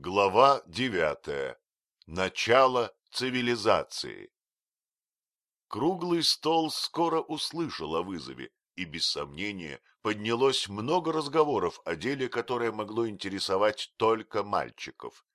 Глава девятая. Начало цивилизации. Круглый стол скоро услышал о вызове, и, без сомнения, поднялось много разговоров о деле, которое могло интересовать только мальчиков.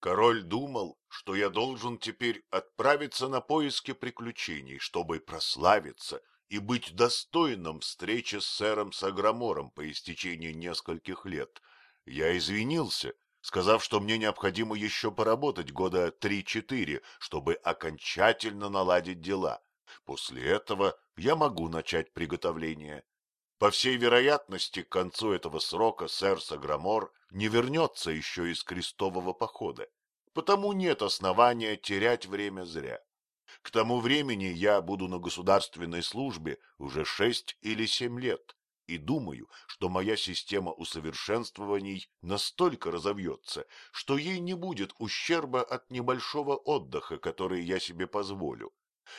Король думал, что я должен теперь отправиться на поиски приключений, чтобы прославиться и быть достойным встречи с сэром Саграмором по истечении нескольких лет. Я извинился сказав, что мне необходимо еще поработать года три-четыре, чтобы окончательно наладить дела. После этого я могу начать приготовление. По всей вероятности, к концу этого срока сэр Саграмор не вернется еще из крестового похода, потому нет основания терять время зря. К тому времени я буду на государственной службе уже шесть или семь лет, и думаю, что моя система усовершенствований настолько разовьется, что ей не будет ущерба от небольшого отдыха, который я себе позволю.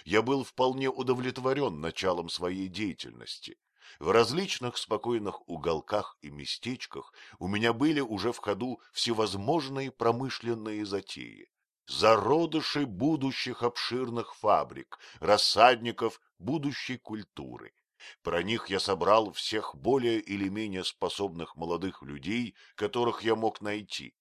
Я был вполне удовлетворен началом своей деятельности. В различных спокойных уголках и местечках у меня были уже в ходу всевозможные промышленные затеи. Зародыши будущих обширных фабрик, рассадников будущей культуры. Про них я собрал всех более или менее способных молодых людей, которых я мог найти.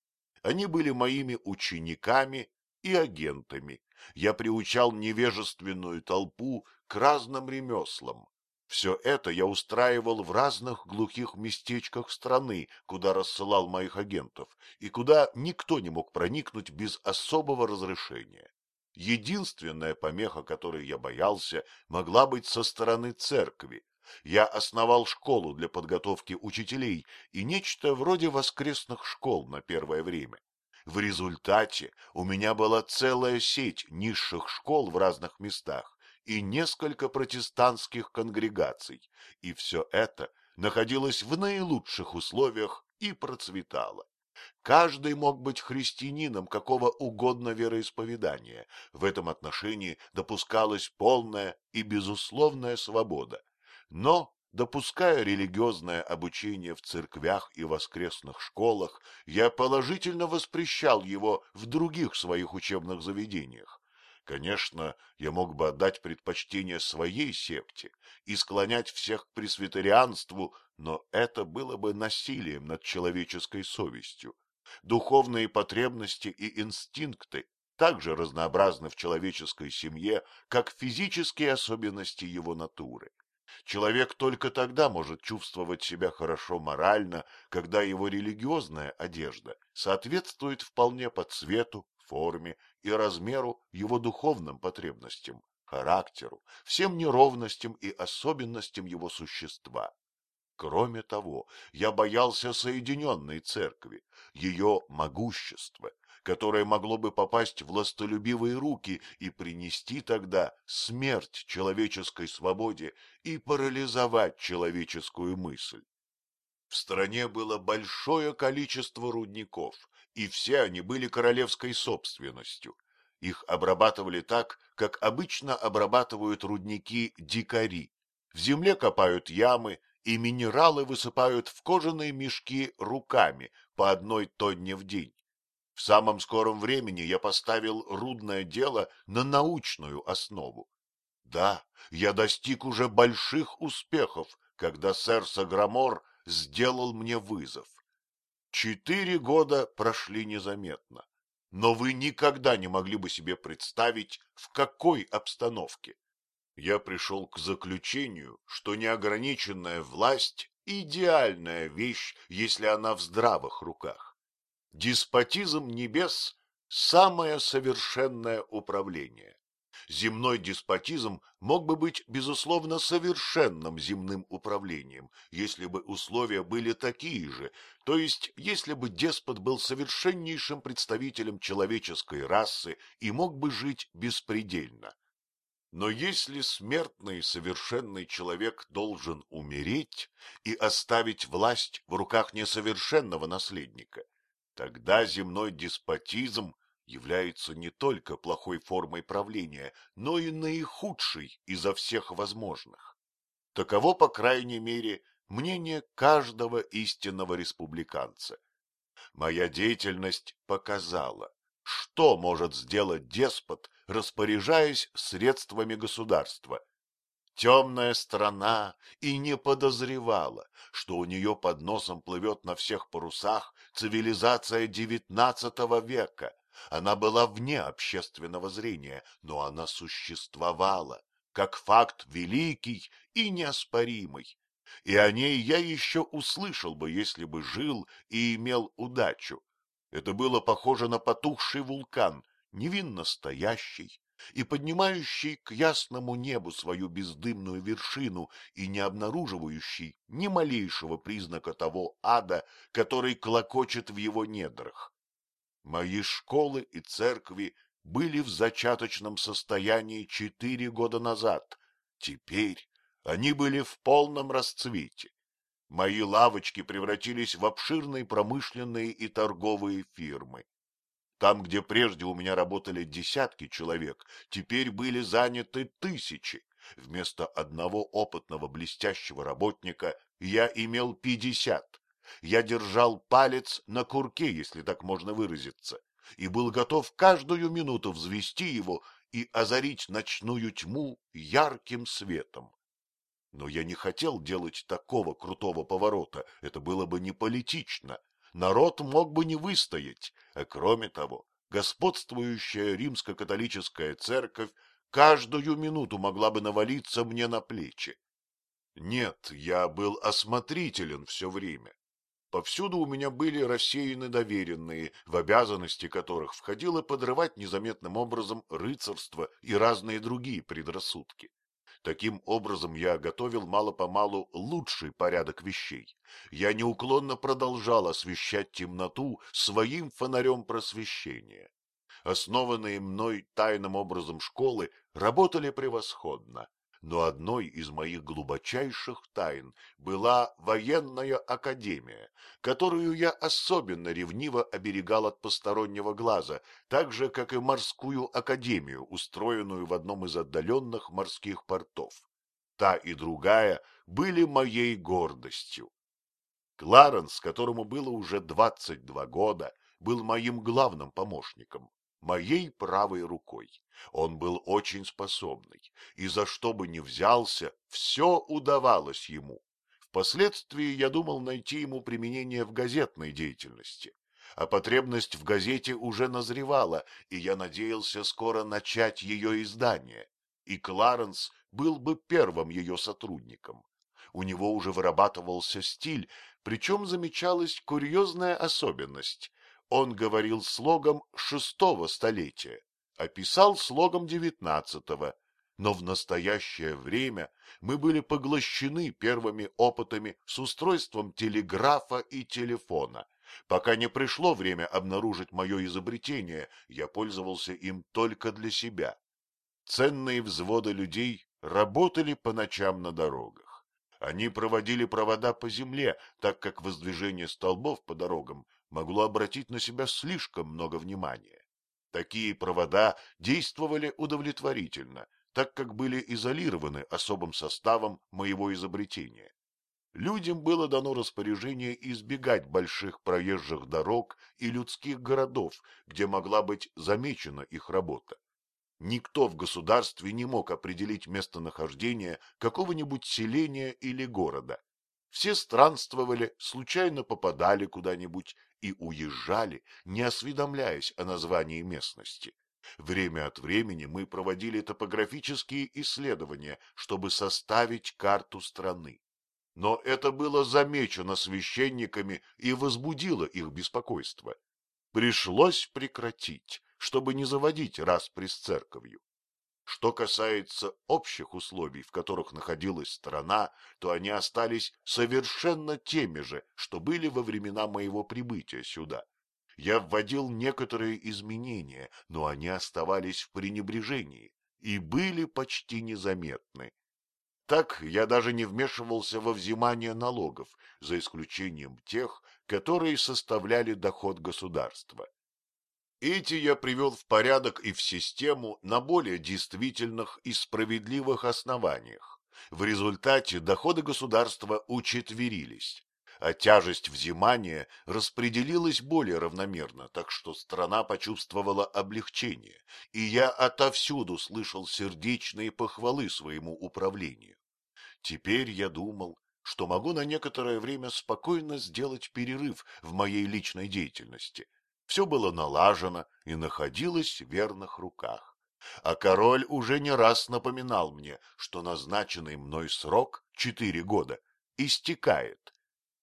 Они были моими учениками и агентами. Я приучал невежественную толпу к разным ремеслам. Все это я устраивал в разных глухих местечках страны, куда рассылал моих агентов, и куда никто не мог проникнуть без особого разрешения. Единственная помеха, которой я боялся, могла быть со стороны церкви. Я основал школу для подготовки учителей и нечто вроде воскресных школ на первое время. В результате у меня была целая сеть низших школ в разных местах и несколько протестантских конгрегаций, и все это находилось в наилучших условиях и процветало. Каждый мог быть христианином какого угодно вероисповедания. В этом отношении допускалась полная и безусловная свобода. Но, допуская религиозное обучение в церквях и воскресных школах, я положительно воспрещал его в других своих учебных заведениях. Конечно, я мог бы отдать предпочтение своей секте и склонять всех к пресвитерианству, но это было бы насилием над человеческой совестью. Духовные потребности и инстинкты также разнообразны в человеческой семье, как физические особенности его натуры. Человек только тогда может чувствовать себя хорошо морально, когда его религиозная одежда соответствует вполне по цвету, форме и размеру его духовным потребностям, характеру, всем неровностям и особенностям его существа. Кроме того, я боялся Соединенной Церкви, ее могущества, которое могло бы попасть в властолюбивые руки и принести тогда смерть человеческой свободе и парализовать человеческую мысль. В стране было большое количество рудников, и все они были королевской собственностью. Их обрабатывали так, как обычно обрабатывают рудники дикари. В земле копают ямы, и минералы высыпают в кожаные мешки руками по одной тонне в день. В самом скором времени я поставил рудное дело на научную основу. Да, я достиг уже больших успехов, когда сэр Саграмор сделал мне вызов. Четыре года прошли незаметно, но вы никогда не могли бы себе представить, в какой обстановке я пришел к заключению, что неограниченная власть – идеальная вещь, если она в здравых руках. Деспотизм небес – самое совершенное управление. Земной деспотизм мог бы быть, безусловно, совершенным земным управлением, если бы условия были такие же, то есть если бы деспот был совершеннейшим представителем человеческой расы и мог бы жить беспредельно. Но если смертный совершенный человек должен умереть и оставить власть в руках несовершенного наследника, тогда земной деспотизм является не только плохой формой правления, но и наихудшей изо всех возможных. Таково, по крайней мере, мнение каждого истинного республиканца. моя деятельность показала, что может сделать деспот, распоряжаясь средствами государства. Темная страна и не подозревала, что у нее под носом плывет на всех парусах цивилизация девятнадцатого века. Она была вне общественного зрения, но она существовала, как факт великий и неоспоримый. И о ней я еще услышал бы, если бы жил и имел удачу. Это было похоже на потухший вулкан, невинно стоящий и поднимающий к ясному небу свою бездымную вершину и не обнаруживающий ни малейшего признака того ада, который клокочет в его недрах. Мои школы и церкви были в зачаточном состоянии четыре года назад. Теперь они были в полном расцвете. Мои лавочки превратились в обширные промышленные и торговые фирмы. Там, где прежде у меня работали десятки человек, теперь были заняты тысячи. Вместо одного опытного блестящего работника я имел пятьдесят. Я держал палец на курке, если так можно выразиться, и был готов каждую минуту взвести его и озарить ночную тьму ярким светом. Но я не хотел делать такого крутого поворота, это было бы не политично. Народ мог бы не выстоять, а кроме того, господствующая римско-католическая церковь каждую минуту могла бы навалиться мне на плечи. Нет, я был осмотрителен все время. Повсюду у меня были рассеяны доверенные, в обязанности которых входило подрывать незаметным образом рыцарство и разные другие предрассудки. Таким образом я готовил мало-помалу лучший порядок вещей. Я неуклонно продолжал освещать темноту своим фонарем просвещения. Основанные мной тайным образом школы работали превосходно но одной из моих глубочайших тайн была военная академия, которую я особенно ревниво оберегал от постороннего глаза, так же, как и морскую академию, устроенную в одном из отдаленных морских портов. Та и другая были моей гордостью. Кларенс, которому было уже двадцать два года, был моим главным помощником моей правой рукой. Он был очень способный, и за что бы ни взялся, все удавалось ему. Впоследствии я думал найти ему применение в газетной деятельности, а потребность в газете уже назревала, и я надеялся скоро начать ее издание, и Кларенс был бы первым ее сотрудником. У него уже вырабатывался стиль, причем замечалась курьезная особенность. Он говорил слогом шестого столетия, а писал слогом девятнадцатого, но в настоящее время мы были поглощены первыми опытами с устройством телеграфа и телефона. Пока не пришло время обнаружить мое изобретение, я пользовался им только для себя. Ценные взводы людей работали по ночам на дорогах. Они проводили провода по земле, так как воздвижение столбов по дорогам могло обратить на себя слишком много внимания. Такие провода действовали удовлетворительно, так как были изолированы особым составом моего изобретения. Людям было дано распоряжение избегать больших проезжих дорог и людских городов, где могла быть замечена их работа. Никто в государстве не мог определить местонахождение какого-нибудь селения или города. Все странствовали, случайно попадали куда-нибудь и уезжали, не осведомляясь о названии местности. Время от времени мы проводили топографические исследования, чтобы составить карту страны. Но это было замечено священниками и возбудило их беспокойство. Пришлось прекратить, чтобы не заводить распри с церковью. Что касается общих условий, в которых находилась страна, то они остались совершенно теми же, что были во времена моего прибытия сюда. Я вводил некоторые изменения, но они оставались в пренебрежении и были почти незаметны. Так я даже не вмешивался во взимание налогов, за исключением тех, которые составляли доход государства. Эти я привел в порядок и в систему на более действительных и справедливых основаниях. В результате доходы государства учетверились. а тяжесть взимания распределилась более равномерно, так что страна почувствовала облегчение, и я отовсюду слышал сердечные похвалы своему управлению. Теперь я думал, что могу на некоторое время спокойно сделать перерыв в моей личной деятельности. Все было налажено и находилось в верных руках. А король уже не раз напоминал мне, что назначенный мной срок — четыре года — истекает.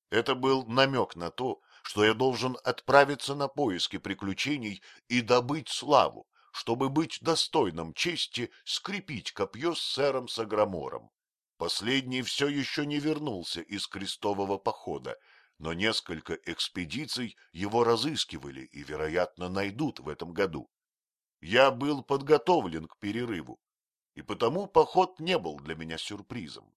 Это был намек на то, что я должен отправиться на поиски приключений и добыть славу, чтобы быть достойным чести скрепить копье с сэром Саграмором. Последний все еще не вернулся из крестового похода, но несколько экспедиций его разыскивали и, вероятно, найдут в этом году. Я был подготовлен к перерыву, и потому поход не был для меня сюрпризом.